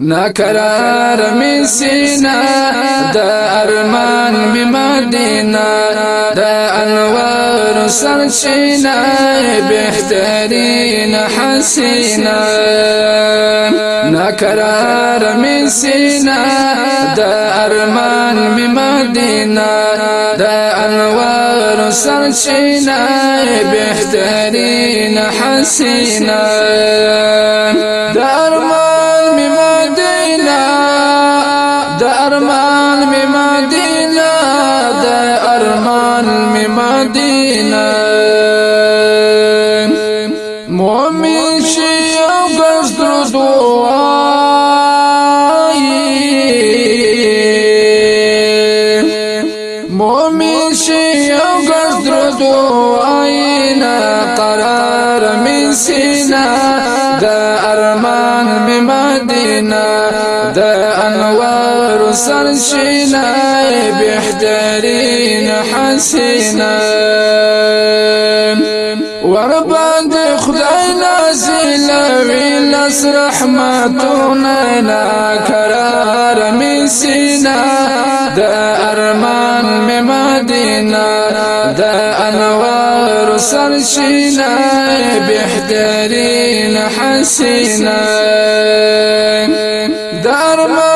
ناکرار می سینا دا ارمان می مدینہ دا أنوار سرچینا بهترین حسینا ناکرار می سینا دا ارمان می مدینہ دا انوار سرچینا بهترین حسینا ارمان مدینه مؤمن شي أو قصد دعاي مؤمن شي أو دعاينا قرار سينا سرشنا بحترين حسينا ورباند خدای نازل وی لس رحمتنا نا قرار می سینا د أرمان می مدینه د انوار سرشینا بهترین حسینا د أرمان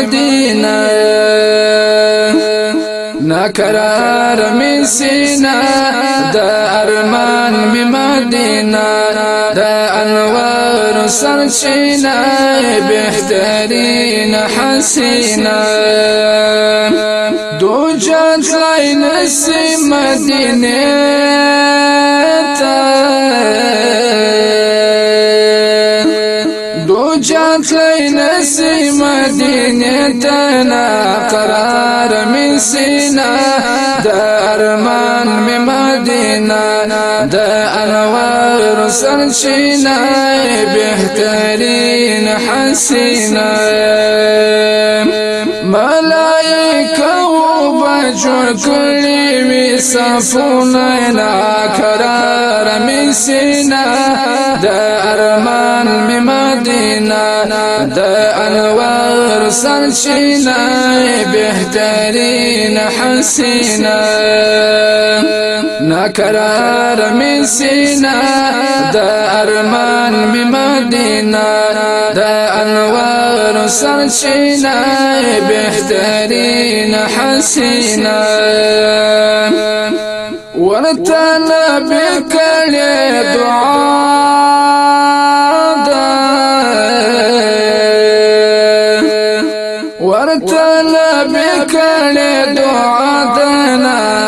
می مدینه ناکرار می سینا د ارمان می مدینه د انوار سرچینا بهترین حسینا دو جات لاین سی مدینه جات نسی مدینه تنا قرار من سینا دا ارمان می مدینه دا انوار سرچینا بهترین ملائکه و بجور کلی وی صفونا قرار من سینا دا ارمان می مدینه دا انوار سرچینا بهترین حسینا ناکرار می سینا دا ارمان می مدینه دا انوار سرچینا بهترین حسینا. ورتنا بكل دعاء ورتنا بكل دعاء دنا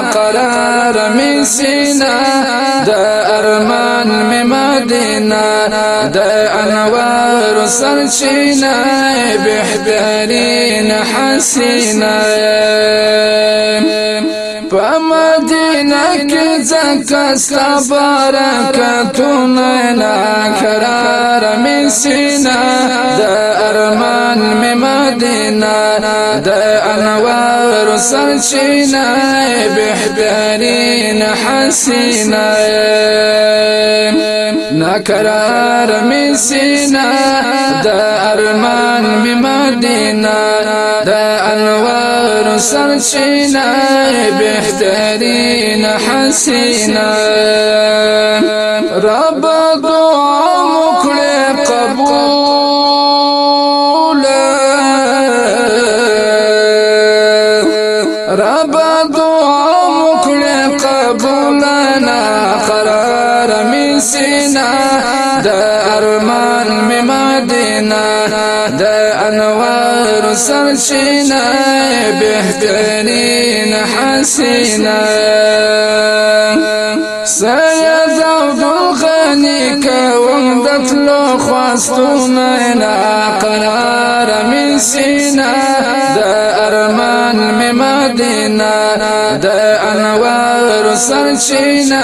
سينا دا ارمان من مدينة دا انوار سرچينا بهترين حسينا پمدینه کې ځکه ستا برکتونه ناکرار می سینا د ارمان می مدینه د انوار سرچینه بهترین حسینه ناکرار می سینا د أرمان می مدینه انوار سرچینه بهترین رب رب دعا مکړه قبول نه قرار می سینا د ارمان می مدینه د انوار سرچینه بهترین حسینه سید عبد الغنی کوم دتلو خواستونه نا قرار می سینا د ارمان می مدینه د انوار سرچینه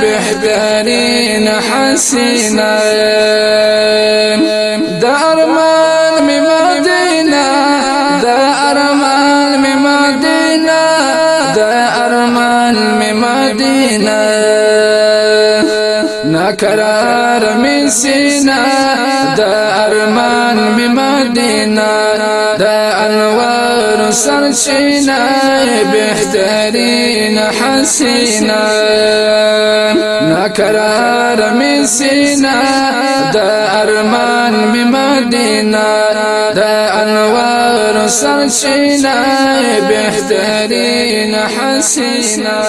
بهترین حسینه د ارمان نقرار من سینا دا أرمان بمدینہ دا أنوار سرچینا بهترین حسینا نقرار من سینا دا أرمان بمدینہ دا أنوار سرچینا بهترین حسینا